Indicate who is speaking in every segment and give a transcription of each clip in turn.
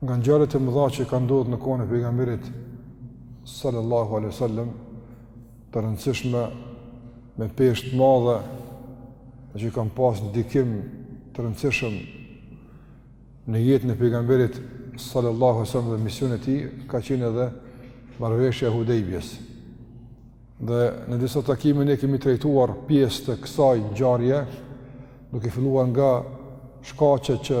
Speaker 1: Nga ngjarjet e mëdha që kanë ndodh në kohën e pejgamberit sallallahu alaihi wasallam, të rëndësishme me peshë të madhe që kanë pas ndikim të rëndësishëm në jetën e pejgamberit sallallahu alaihi wasallam dhe misionin e tij, ka qenë edhe marrëveshja e Hudejbjes. Dhe në disa takime ne kemi trajtuar pjesë të kësaj ngjarje, duke filluar nga shkaqet që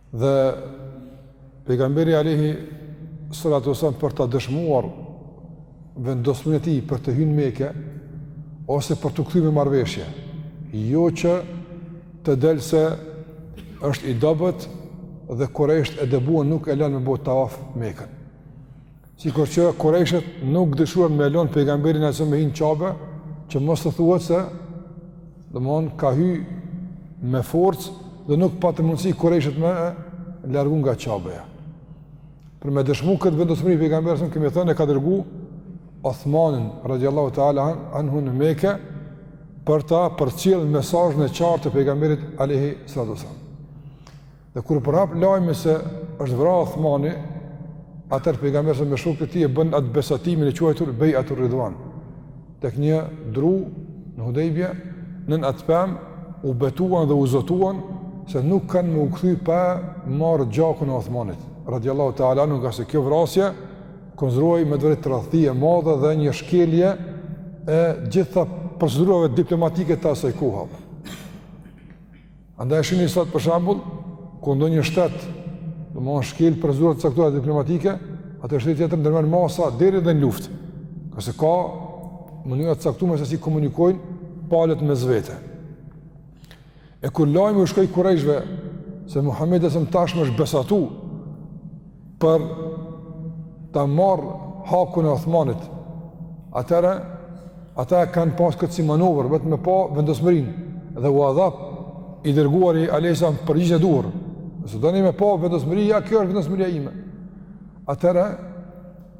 Speaker 1: Dhe pejgamberi alaihi salatu wasallam për ta dëshmuar vendosmërinë e tij për të hyrë në Mekë ose për t'u kthy me marrëveshje, jo që të del se është i dobët dhe Kurejshët e dëbuan nuk e lënë me bo tavaf Mekën. Sikur që Kurejshët nuk dëshiruan me lënë pejgamberin a.s. me hi n'Qabe, që mos të thuhet se, domethonë, ka hy me forcë dhe nuk patën mundësi Kurejshët me largu nga Qabeja. Për me dëshmu këtë vendosmëri pejgamberi a.s., kemi thënë e ka dërgu Othmanin, radiallahu ta'ala anhu, në Meke, për ta përcjell mesazhin e qartë të pejgamberit alaihi salatu wasallam. Dhe kur u përhap lajmi se është vra Othmani, atëherë pejgamberi a.s. me shokët e tij e bënë atë besatimin e quajtur Bej'atur Ridvan. Tek një dru në Hudejbje, nën atë pemë, u betuan dhe u zotuan se nuk kanë me u kthy pa marrë gjakun e Othmanit. Radiallahu ta'ala anhu, ngase kjo vrasje konsiderohej me vërtet tradhti e madhe dhe një shkelje e gjitha procedurave diplomatike të asaj kohe. Andaj shihni sot për shembull kur ndonjë shtet, domethënë shkel procedura të caktuara diplomatike, atëherë shteti tjetër ndërmerr masa deri edhe në luftë. Ngase ka mënyra të caktuara se si komunikojnë palët mes vete. E kur lajmi u shkoi Kurejshve se Muhamedi a.s. tashmë është besatu, për ta marrë hakun e Othmanit. Atëherë ata e kanë pas këtë si manovër, vetëm me pa vendosmërin dhe ua dha i dërguari alejhi selam përgjigjen e duhur. Nëse doni me pa vendosmëri, ja kjo është vendosmëria ime. Atëherë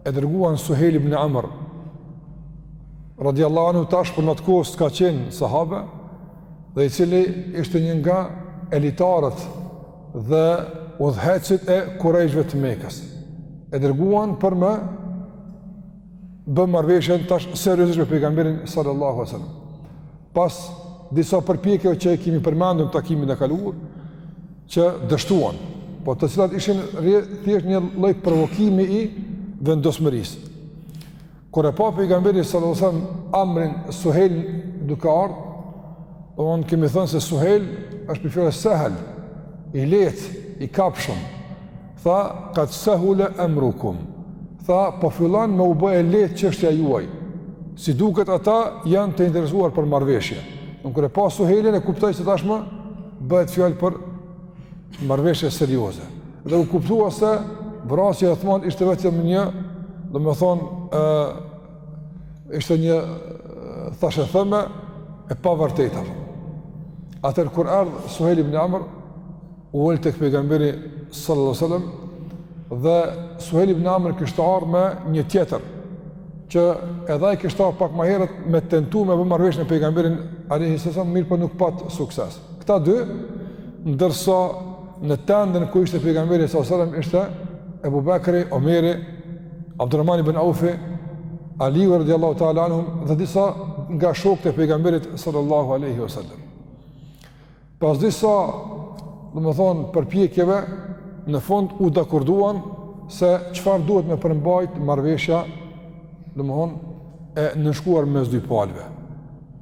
Speaker 1: e dërguan Suhejl ibn Amr radiallahu anhu tash për n'atë kohë s'ka qenë sahabe dhe i cili ishte një nga elitarët dhe udhëheqësit e Kurejshve të Mekës. E dërguan për me bë marrëveshje tash seriozisht me pejgamberin sallallahu alajhi wasallam. Pas disa përpjekjeve që i kemi përmend në takimin e kaluar, që dështuan, po të cilat ishin thjesht një lloj provokimi i vendosmërisë. Kur e pa pejgamberi sallallahu alajhi wasallam Amrin Suhel duke ardh, e kemi thënë se Suhel është për fjalë sahal, i lehtë, i kapshëm. Tha qad sahula amrukum. Tha po fillon me u bë e lehtë çështja juaj. Si duket ata janë të interesuar për marrëveshje. Kur e pa Suhelin e kuptoi se tashmë bëhet fjalë për marrëveshje serioze. Dhe u kuptua se vrasja e Uthmanit ishte vetëm një, domethënë, ë ishte një thashetheme e pavërtetë. Atër kur erdh Suhejl ibn Amr, u ul tek pejgamberi sallallahu alajhi wasallam dhe Suhejl ibn Amr kishte ardhur me një tjetër që edhe ai kishte ardhur pak më herët me tentu me bo marrëveshje me pejgamberin alajhi wasallam, mirëpo nuk pat sukses. Këta dy, ndërsa në tendën ku ishte pejgamberi sa sallam ishte Ebu Bekri, Omeri, Abdurrahman ibn Aufi, Aliu radiallahu ta'ala anhum dhe disa nga shokët e pejgamberit sallallahu aleyhi wa sallam. Pas disa, domethënë, përpjekjeve, në fund u dakorduan se çfarë duhet me përmbajt marrëveshja, domethënë, e nënshkruar mes dy palve.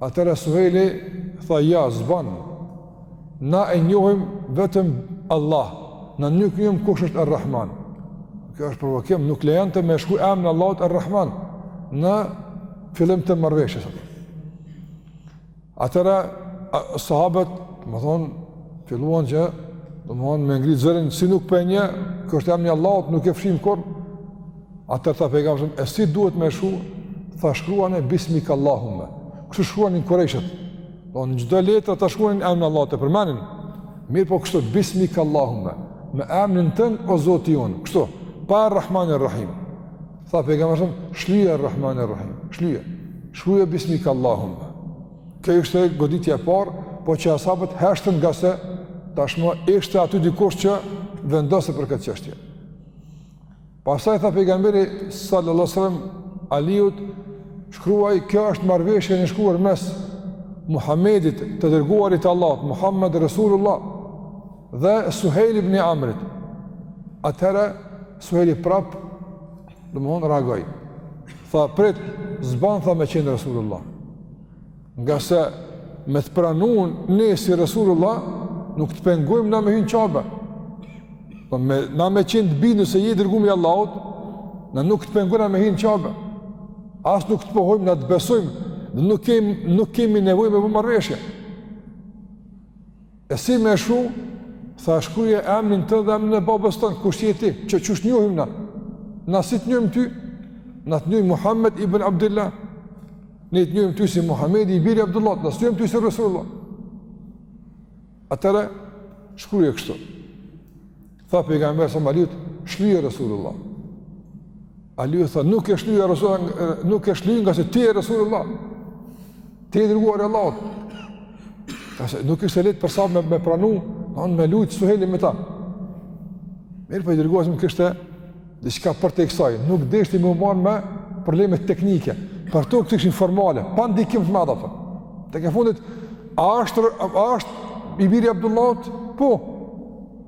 Speaker 1: Atëra Suhejli tha jo, s'ban, na e njohim vetëm Allahun, na nuk njohim kush është Ar-Rahman. Kjo është provokim, nuk lejan me shkru emnin e Allahut Ar-Rahman në fillim të marrëveshjes. Atëra sahabët, domethënë, filluan që, domethënë, me ngritë zërin, si nuk po e njeh, ky është emni i Allahut, nuk e fshim kurrë, Atër tha pejgamberi, e si duhet me e shkru, tha shkruane bismik Allahumme. Kështu shkruanin kurejshët. Në çdo letër tha shkruanin emnin e Allahut e përmendnin. Mirëpo kështu, bismik Allahumme. Me emnin tënd o zoti jonë. Kështu, pa rrahmani rrahim. Tha pejgamberi, shlyje rrahmani rrahim. Shlyje. Shkruje bismik Allahumme. Kjo ishte goditja e parë, por që as'habët heshtën ngase tashmë ishte aty dikush që vendoste për këtë çështje. Pastaj tha pejgamberi sallallahu alajhi wasallam Aliut, shkruaj, kjo është marrëveshja e shkruar mes Muhamedit, të dërguarit të Allahut, Muhammed Rasulullah dhe Suhejl ibn Amrit. Atëra Suhejli prap, domthon reagoi. Tha, "Prit, s'bën tha me qenë Rasulullah." Ngase me të pranu ne si Resulullah, nuk të pengojmë na me hy në Qabe. Po me, na me qenë të bindun se je i dërgum i Allahut, na nuk të pengojmë na me hy në Qabe. As nuk të mohojmë, na të besojmë, dhe nuk kemi, nuk kemi nevojë me bo marrëveshje. E si me shkru, tha shkruje emnin tënd dhe emnin e babës tënd, kush je ti, që qysh të njohim na? Na si të njohim ty? Na të njohim Muhammed ibn Abdullah. Ne të njohim ty si Muhammedi i biri Abdullah, na s'të njohim ty si Resulullah. Atëherë, shkruje kështu. Tha pejgamberi sa Aliut, shlyeje Resulullah. Aliu tha, nuk e shlyej Resulullah, nuk e shlyej ngase ti je Resulullah. Ti je i dërguari i Allahut. Tha se nuk ishte lehtë për ta me, me pranu, në me lujtë Suhejli me ta. Mirëpo i dërguari se më kishte diçka përtej kësaj, nuk deshti me u marrë me problemet teknike, për të këto ishin formale, pa ndikim të madh, për. Tek e fundit, a është, a është i biri Abdullahut? Po,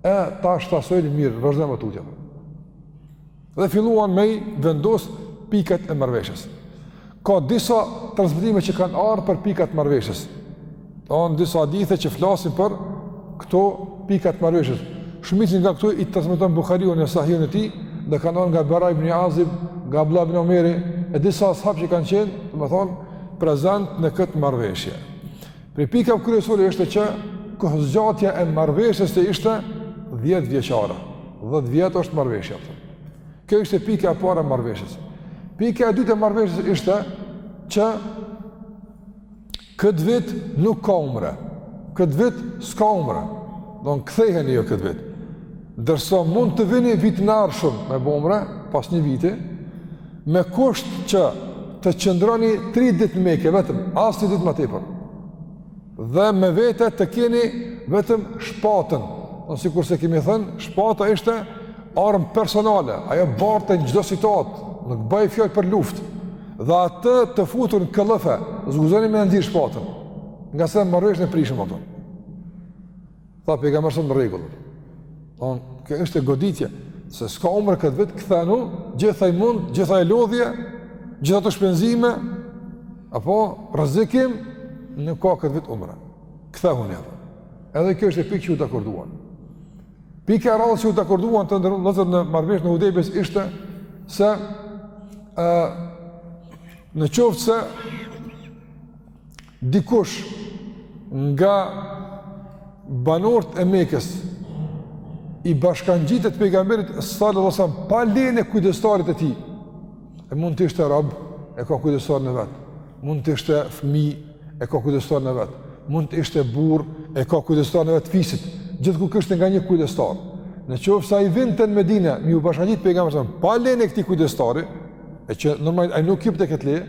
Speaker 1: E, tash tha Suhejli mirë, vazhdojmë më tutje. Dhe filluan me i vendos pikat e marrëveshjes. Ka disa transmetime që kanë ardh për pikat e marrëveshjes. Janë disa hadithe që flasin për këto pika të marrëveshjes. Shumicën nga këto i transmeton Buhariu në Sahihun e tij, dhe kanë ardh nga Bera ibn Azib, nga Abdullah ibn Omeri, e disa ashab që kanë qenë, domethënë, prezent në këtë marrëveshje. Prej pikave kryesore ishte që kohëzgjatja e marrëveshjes ishte 10 vjeçare. 10 vjet është marrëveshja. Kjo ishte pika e parë e marrëveshjes. Pika e dytë e marrëveshjes ishte që këtë vit nuk ka umre. Këtë vit s'ka umre. Do të ktheheni jo këtë vit. Ndërsa mund të vini vitin e ardhshëm me bo umre, pas një viti, me kusht që të qëndroni tri ditë në Meke vetëm, as një ditë më tepër. Dhe me vete të keni vetëm shpatën, sikurse kemi thënë, shpata ishte armë personale, ajo bartet në çdo situatë, nuk bëj fjalë për luftë, dhe atë të futur në këllëf, s'guxoni me e nxjerrë shpatën, ngase marrëveshjen e prishim ato. Tha pejgamberi sa në rregull. Don, kjo ishte goditje, se s'ka umre këtë vit kthehuni, gjithë ai mund, gjithë ajo lodhje, gjithë ato shpenzime apo rrezikim nuk ka këtë vit umre. Kthehuni. Edhe kjo ishte pikë që u dakorduan. Pika e radhës që u dakorduan të nderuar vëllezër në marrëveshjen e Hudejbijes ishte se e, në qoftë se Dikush nga banorët e Mekës i bashkangjitet pejgamberit sallallahu alajhi wasallam pa lejen e kujdestarit të tij. E mund të ishte rob, e ka kujdestarin e vet. Mund të ishte fëmijë, e ka kujdestarin e vet. Mund të ishte burrë, e ka kujdestarin e vet fisit. Gjithkush kishte nga një kujdestar. Në qoftë se ai vinte në Medinë, me iu bashkangjit pejgamberit sallallahu alajhi wasallam pa lejen e këtij kujdestari, e që normalisht ai nuk kishte këtë leje,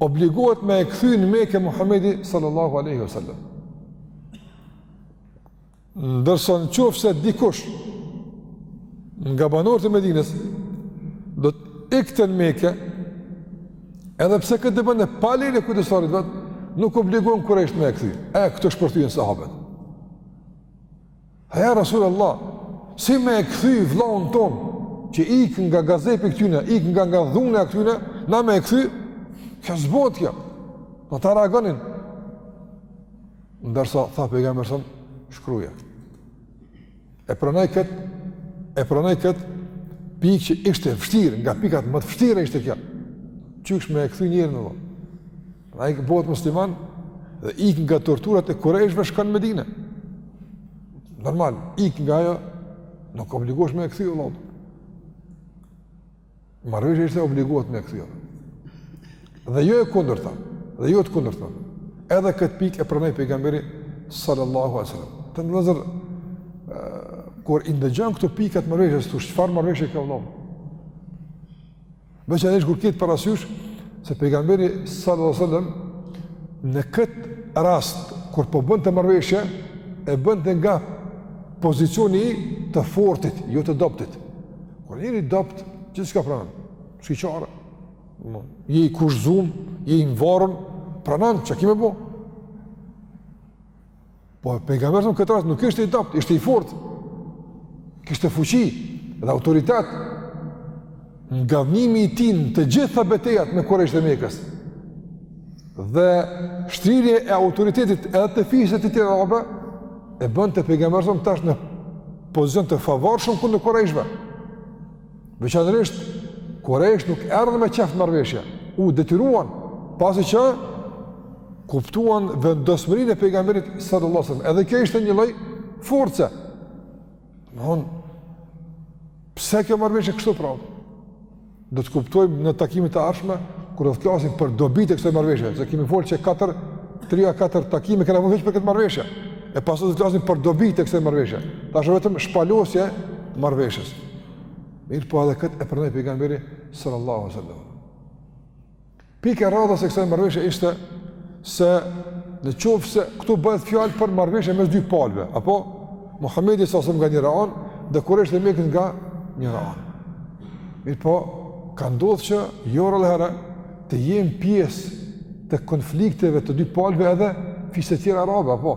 Speaker 1: obligohet me e kthy në Mekë Muhammedi sallallahu aleyhi wasallam. Ndërsa në qoftë se dikush nga banorët e Medinës do të ikte në Mekë, edhe pse këtë ta bënte pa lejen e kujdestarit vet, nuk obligohen kurejshët me e kthy. E, këtu shpërthyen sahabët. A ja Rasul Allah, si me e kthy vllaun tonë, që ik nga gazepi i këtyne, ik nga nga dhuna e këtyne, na me e kthy, kjo s'bohet kjo. Ata reagonin. Ndërsa, tha pejgamberi sasëm, shkruje. E pranoi këtë, e pranoi këtë pikë që ishte vështirë, nga pikat më të vështira ishte kjo. Qysh me e kthy njerin, vllo. Në ikë bëhet musliman dhe ikë nga torturat e kurejshve shkon n'Medine. Normal, ikë nga ajo, nuk obligohesh me e kthy, vlla. Marrëveshja ishte obligohet me e kthy, dhe jo e kundërta, dhe jo të kundërtën. Edhe këtë pikë e pranoi pejgamberi sallallahu a sallam. Tani vëllezër, kur i ndëgjon këto pikat e marrëveshjes, thush çfarë marrëveshje kjo, vllo. Veçanërisht kur kihet parasysh se pejgamberi sallallahu alajhi wasallam në këtë rast kur po bënte marrëveshje e bënte nga pozicioni i të fortit, jo të dobtit. Kur njeri dobt, gjithçka pranon. S'ki çare. Je i kushtëzum, je i nvarun, pranon çka ki me bo. Po pejgamberi në këtë rast nuk ishte i dobët, ishte i fortë. Kishte fuqi dhe autoritet. Ngadhënjimi i tij në të gjitha betejat me Kurejshët e Mekës. Dhe shtrirja e autoritetit edhe te fiset e tjera arabe e bënte pejgamberin tash në pozicion të favorshëm kundër Kurejshve. Veçanërisht Kurejshët nuk erdhën me qejf n'marrveshje, u detyruan pasi që kuptuan vendosmërinë e pejgamberit sallallahu alajhi wasallam. Edhe kjo ishte një lloj force. Domthon pse kjo marrveshje kështu pra? Do të kuptojmë në takimet e ardhshme kur do të flasim për dobitë e kësaj marrveshje, se kemi fol që 4 3 a 4 takime kena veç për këtë marrveshje. E pastaj do të flasim për dobitë e kësaj marrveshje. Tash vetëm shpalosje e marrveshjes. Mirëpo edhe këtë e pranoi pejgamberi sallallahu sallam. Pika e radhës e kësaj marrëveshje ishte se në qoftë se këtu bëhet fjalë për marrëveshje mes dy palëve, apo Muhammedi sasëm nga njëra anë dhe kurejshët e Mekës nga njëra anë. Mirëpo, ka ndodhë që jo rrallëherë të jenë pjesë të konflikteve të dy palëve edhe fiset tjera arabe, apo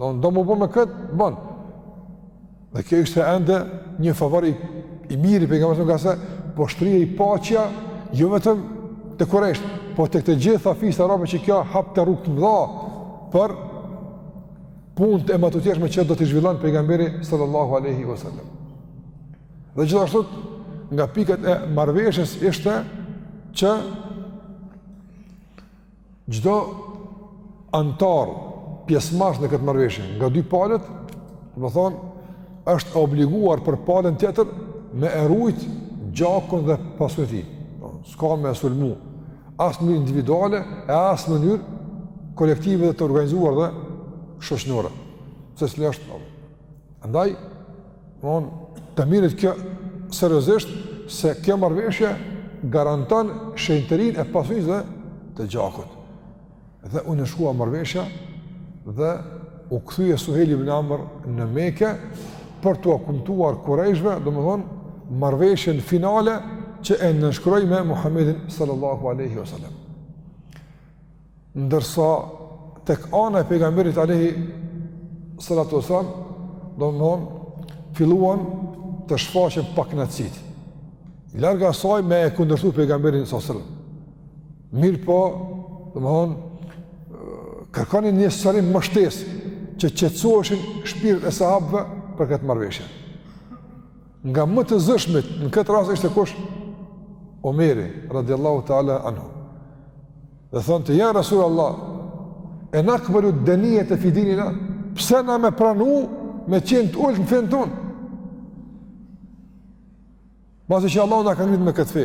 Speaker 1: Don m'u bo me këtë, bon. Dhe kjo ishte ende një favor i, i mirë i pejgamberit ngase po shtrihej paqja jo vetëm te kurejshët, po tek të gjitha fiset arabe që kjo hapte rrugë të mdha për punët e mëtutjeshme që do t'i zhvillon pejgamberi sallallahu aleyhi wa sallam. Dhe gjithashtu nga pikat e marrëveshjes ishte që Çdo anëtar pjesëmarrës në këtë marrëveshje nga dy palët, domethënë, është obliguar për palën tjetër me e rujt gjakun dhe pasurinë e tij. S'ka me sulmu as në mënyrë individuale e as në mënyrë kolektive dhe të organizuar dhe shoqënore. Secili është Andaj, domethënë, të merret kjo seriozisht se kjo marrëveshje garanton shenjtërinë e pasurisë dhe të gjakut. Dhe u nënshkrua marrëveshja dhe u kthye Suheli ibn Amr në Meke për t'ua kumtuar kurejshëve, domethënë, marrëveshjen finale që e nënshkroi me Muhammedin sallallahu aleyhi wa sallam. Ndërsa tek ana e pejgamberit alejhi salatu wasalam, domethënë filluan të shfaqen pakënaqësitë. Larg asaj me e kundërshtu pejgamberin sallallahu alajhi wasallam. Mirëpo, domethënë kërkonin një sqarim më shtesë që qetësoheshin shpirtët e sahabëve për këtë marrëveshje. Nga më të zëshmit, në këtë rast ishte kush? Omeri, radiallahu ta'ala anhu. Dhe thoshte, ja Rasul Allah, e nakbelu denijete fi dinina, pse na me pranu me qenë të ulët në fenë tonë? Masi që Allahu na ka ngritë me këtë fe.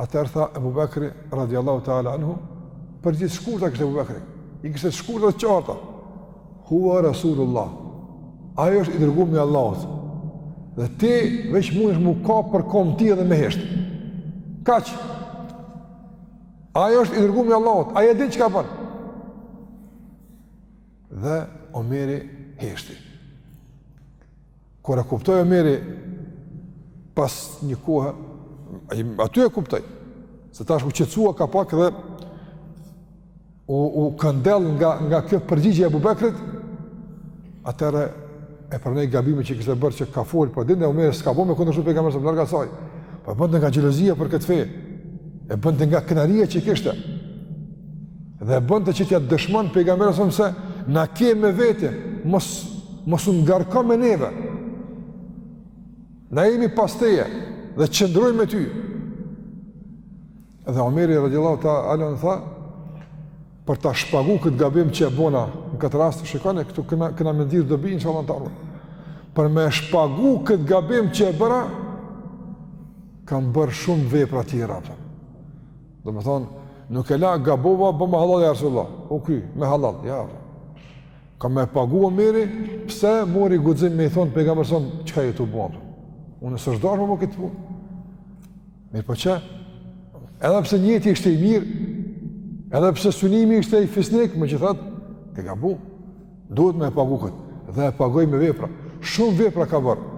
Speaker 1: Atëherë tha Abu Bakri radiallahu ta'ala anhu, përgjigjet e shkurta i kishte Abu Bakri, i kishte shkurta të qarta, hua Rasulullah, ai është i dërgumi i Allahut, dhe ti veç munesh m'u kap për kom tij edhe me heshtë, kaq, ai është i dërgumi i Allahut, ai e din çka bon, dhe Omeri heshti. Kur e kuptoi Omeri pas një kohë, aty e kuptoi. Se tash u qetësua kapak dhe u u këndell nga nga kjo përgjigje e Ebu Bekrit. Atëherë e pranoi gabimin që kishte bërë që ka fol por dihet Omeri s'ka bo me kundërshtu pejgamberit larg asaj. Po e bënte nga xhelozia për këtë fe. E bënte nga krenaria që kishte. Dhe e bënte që t'ia dëshmon pejgamberit sa se na ke me vete, mos mos u ngarko me neve. Na jemi pas teje dhe qëndrojmë me ty. Dhe Omeri radiallahu teala an tha, për ta shpagu këtë gabim që e bona në këtë rast, shikone, këtu kena, kena me nxjerrë dobi, inshallah, në t'ardhme. Për me shpagu këtë gabim që e bëra, kam bërë shumë vepra tjera, për. Domethonë, nuk e la gabova, bom hallall ja Resulullah. Okej, me hallall, jo. Ka me pagu Omeri, pse mori guxim me i thonë pejgamberit sa, çka je tu bo më? Unë e së shdarë më këtë punë. Mirëpo qe, edhe pse nijeti ishte i mirë, edhe pse synimi ishte fisnik, megjithatë, e gaboi. Duhet me e pagu këtë, dhe e pagoi me vepra. Shumë vepra ka bërë.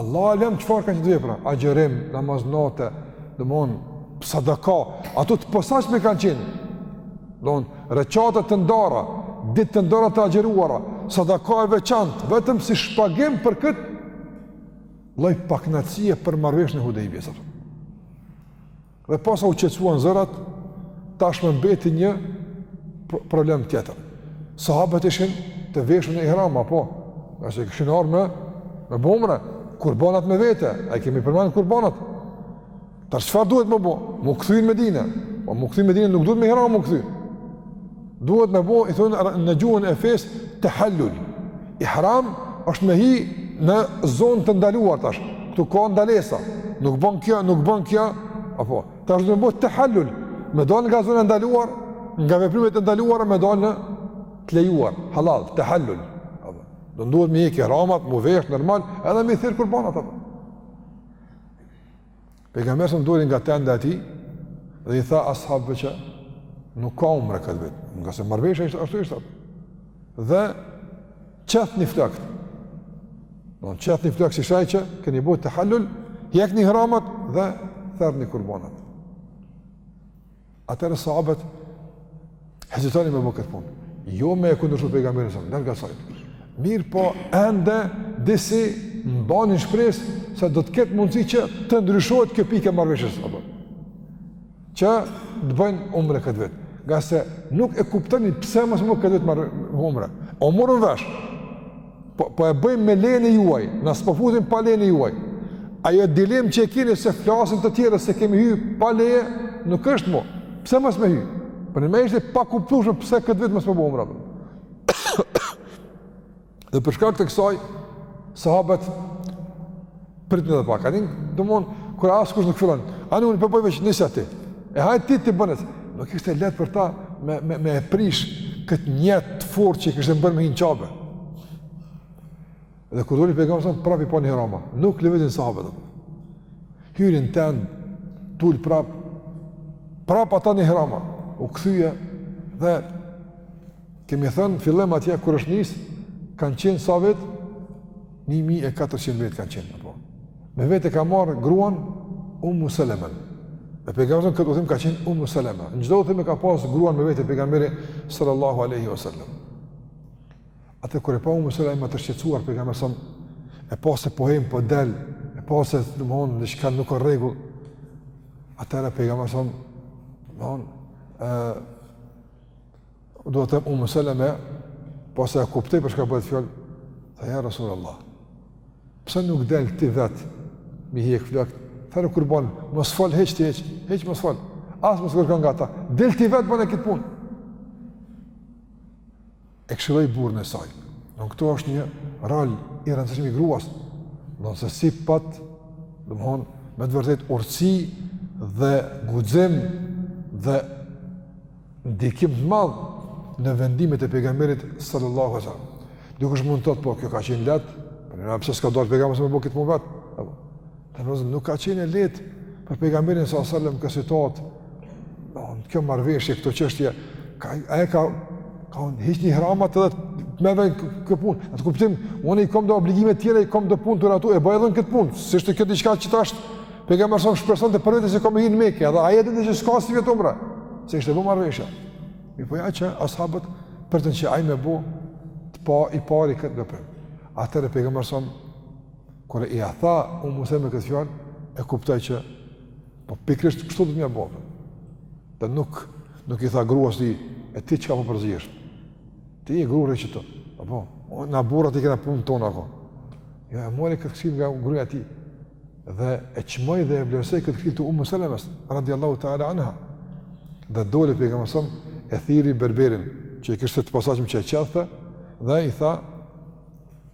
Speaker 1: Allahu alem çfarë kanë qenë vepra, agjerim, namaz nate, domethonë, sadaka, ato të posaçme kanë qenë. Domethonë, rekate të ndara, ditë të ndara të agjeruara, sadaka e veçantë, vetëm si shpagim për këtë, lloj pakënaqësie për marrëveshjen e Hudejbijes, sa të. Dhe posa u qetësuan zërat, tashmë mbeti një problem tjetër. Sahabët ishin të veshur në ihram apo, se kishin ardhë me bo umre, kurbanat me vete, a i kemi përmend kurbanat. Tash çfarë duhet me bo? M'u kthy n'Medine. Po m'u kthy n'Medine nuk duhet me ihram m'u kthy. Duhet me bo, i thonë në gjuhën e fesë, tehallul. Ihram është me hi në zonë të ndaluar tash. Këtu ka ndalesa. Nuk bën kjo, nuk bën kjo. Apo, tash duhet me bo tehallul. Me dalë nga zona e ndaluar, nga veprimet e ndaluar, me dalë në të lejuara. Halal, tehallul. Domethonë duhet me i hek ihramat, m'u veshë, normal, edhe me i therë kurbanat. Apo. Pejgamberi sa doli nga tenda e tij dhe i tha ashabëve që nuk ka umre këtë vit, ngase marrëveshja ishte ashtu ishte. Dhe qethni flokët. Domethonë qethni flokët si shenjë që keni bo tehallul, hekni ihramat dhe therni kurbanat. Atëherë sahabët hezitonin me bo këtë punë. Jo me e kundërshtu pejgamberin sa, larg asaj. Mirëpo ende disi mbanin shpresë se do të ketë mundësi që të ndryshohet kjo pikë e marrëveshjes. Apo. Që të bëjnë umre këtë vit. Ngase nuk e kuptonin pse mos me bo këtë vit umre. U morën vesh. Po, po e bëjmë me lejen e juaj, na s'po futemi pa lejen e juaj. Ajo dilemë që e kini se flasin të tjerët se kemi hy pa leje, nuk është mo. Pse mos me hy? Për po në me ishte e pakuptueshme pse këtë vit mos me bo umre. Dhe për shkak të kësaj, sahabët Pritën edhe pak, a din, domethënë, kur askush nuk fillon, ani unë po e boj veç nisja ti, e hajt ti të bënës, nuk ishte lehtë për ta me, me, me e prish këtë nijet të fortë që e kishte bërë me hi në Qabe. Dhe kur doli pejgamberi sa prapë po në ihrama, nuk lëvizin sahabët. Hyri në tendë, dul prap. Prap ata në ihrama, u kthye dhe kemi thënë në fillim atje kur është nis, kanë qenë sa vetë Një mijë e katërqind vetë kanë qenë apo. Me vete e ka marr gruan Ummu Salama. Dhe pejgamberi në këtë udhëtim ka qenë Ummu Salama. Në çdo udhëtim e ka pas gruan me vete pejgamberi sallallahu alaihi wasallam. Edhe kur e pa Ummu Salama të shqetësuar pejgamberi sa e pa se po hyn po del, e pa se domthon diçka nuk ka rregull. Atëherë pejgamberi sa domthon ë Domethënë Umu Seleme, pasi e kuptoi për çka bëhet fjalë, tha ja Rasulullah. Pse nuk del ti vet me i hek flokt? There kurbanin, mos fol hiç ti hiç, hiç mos fol. As mos kërko nga ata. Del ti vet bëne këtë punë. e këshilloi burrin e saj. Domethënë këtu është një rol i rëndësishëm i gruas, domethënë si pat, domethënë, me të vërtet urtësi dhe guxim dhe ndikim të madh në vendimet e pejgamberit sallallahu alaihi wasallam. Dikush mund të thotë po kjo ka qenë lehtë, por ne pse s'ka dalë pejgamberi me bo këtë moment? Dhe nëzëm, nuk ka qenë e lehtë për pejgamberin sa sallem këtë situatë, domethënë kjo marrëveshje, këto çështje, ka, a e ka, kanë hi në ihrama edhe të me vejnë këtë punë, në atë kuptim, unë i kom do obligime të tjera, i kom do punë aty, e bëj edhe këtë punë, si është këtë diçka që tash, pejgamber sa më shpreson të përvejtë se ka me hi në Mekë, edhe ai e di që s'ka sivjet umre, se ishte bu marrëveshja. Mirëpo ja që ashabët, pritën që ai me bu, të pa i pari këtë veprim. Atëherë pejgamber sa më Kur ia tha Ummu Salama këtë fjalë, e kuptoj që po pikërisht kështu duhet me bo. Dhe nuk nuk i tha gruas ti e ti çka po përzihesh. Ti je grua, rri qetë. Apo, na burrat i kena punët tona apo. Jo, e mori këtë këshillë nga gruja e tij. Dhe e çmoi dhe e vlerësoi këtë këshillë të Ummu Salamës, radhiyallahu ta'ala anha. Dhe doli pejgamberi e thirri berberin, që e kishte të posaçëm që e qethte, dhe i tha,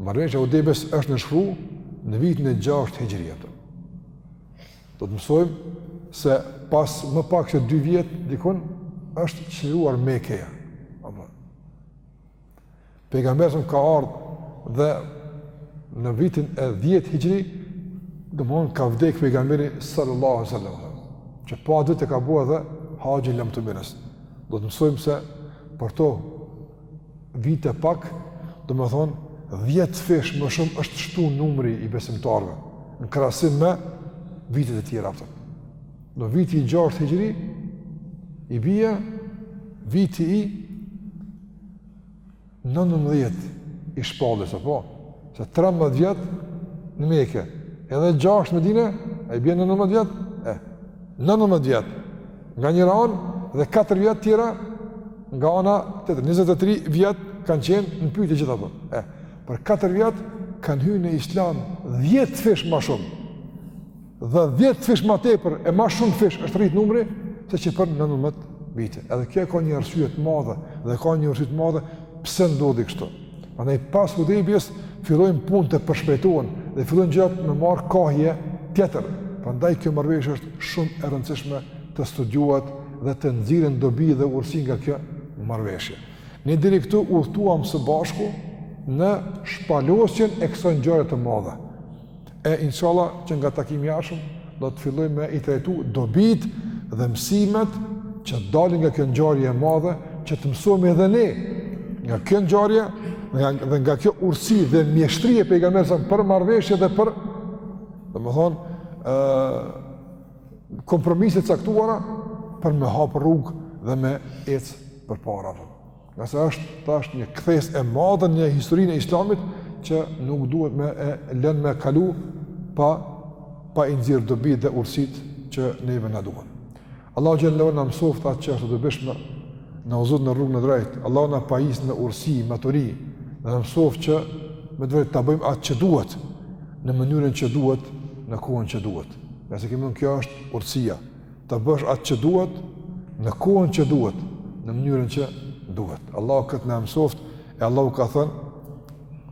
Speaker 1: Marrëveshja e Hudejbijes është nënshkru në vitin e 6 Hijri. Do të mësojmë se pas më pak se 2 vjet diku është çliruar Meka. Apo. Pejgamberi ka ardhur dhe në vitin e 10 Hijri domethënë ka vdek pejgamberi sallallahu alaihi wasallam. Që po atë vit e ka bu edhe haxhin e lamtumirës. Do të mësojmë se për to vite pak, domethënë, dhjetë fish më shumë është shtu numri i besimtarve, në krahasim me vitet e tjera. Për. Viti i gjashtë hixhri, i bie viti i 19 i shpalljes, apo? Se 13 vjet në Meke, edhe 6 Medine, a i bie 19 vjet? E, 19 vjet. Nga njëra anë dhe 4 vjet tjera nga ana tjetër 23 vjet kanë qenë në pyetje gjithë ato. E, për 4 vjet kanë hyrë në Islam 10 fish më shumë. Dhe 10 fish më tepër e më shumë fish është rrit numri se që për 19 vite. Edhe kjo ka një arsye të madhe dhe ka një arsye të madhe pse ndodhi kështu. Prandaj pas Hudejbijes fillojnë punët të përshpejtohen dhe fillojnë gjërat me marr kahje tjetër. Prandaj kjo marrëveshje është shumë e rëndësishme të studiohet dhe të nxirren dobi dhe urësi nga kjo marrëveshje. Ne deri këtu udhëtuam së bashku në shpalosjen e kësaj ngjarje të madhe. E inshallah që nga takimi i ardhshëm do të fillojmë me i trajtu dobitë dhe mësimet që dalin nga kjo ngjarje e madhe, që të mësojmë edhe ne nga kjo ngjarje dhe nga kjo ursi dhe mjeshtri e pejgamberit për marrëveshje dhe për domethënë ë kompromise të caktuara për me hap rrugë dhe me ec përpara. Ngase është, ta është një kthesë e madhe në historinë e islamit që nuk duhet me e lënë me kalu pa, pa i nxjerrë dobi dhe ursitë që neve na duhen. Allahu xhele ue ala na mësoftë atë që është e dobishme, na udhëzoftë në rrugën e drejtë, Allahu na pajistë me ursi, maturi, dhe na mësoftë që me të vërtetë ta bëjmë atë që duhet, në mënyrën që duhet, në kohën që duhet. Ngase kemi thënë kjo është ursia, Ta bësh atë që duhet, në kohën që duhet, në mënyrën që duhet. Allahu këtë na mësoftë, e Allahu ka thënë: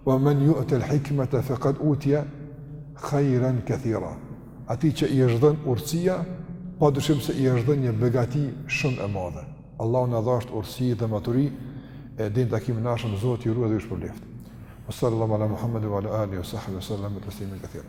Speaker 1: "Wa man yu'ta al-hikmata faqad utiya khayran katira." Atij që i është dhënë urtësia, padyshim se i është dhënë një begati shumë e madhe. Allahu na dhashtë urtësi dhe maturi, e deri n'takimin e ardhshëm Zoti ju ruajttë dhe ju shpërbleftë. Sallallahu ala Muhammedin wa ala alihi wa sahbihi sallam taslima katira.